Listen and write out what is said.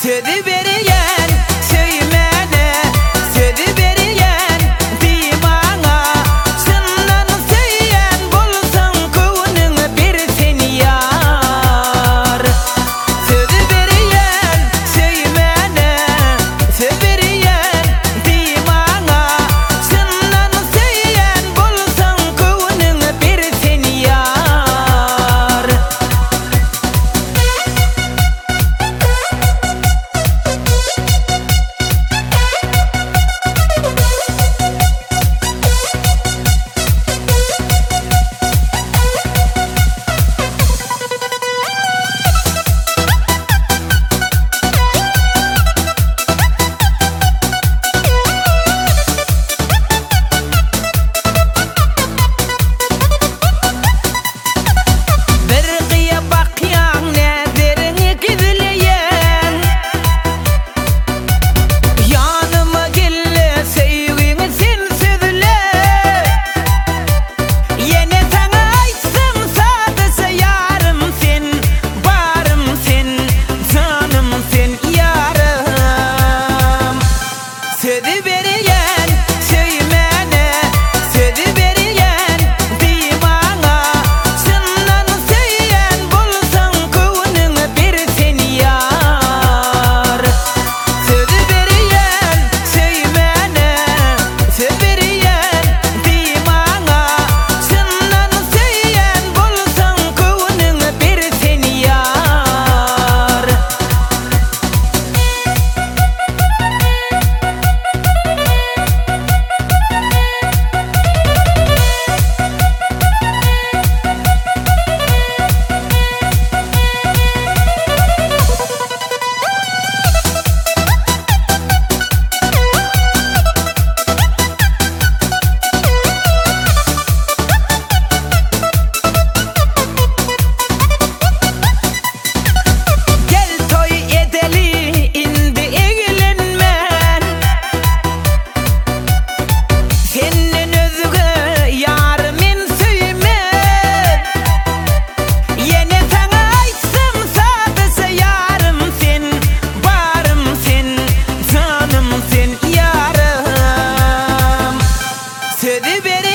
to the very to the better.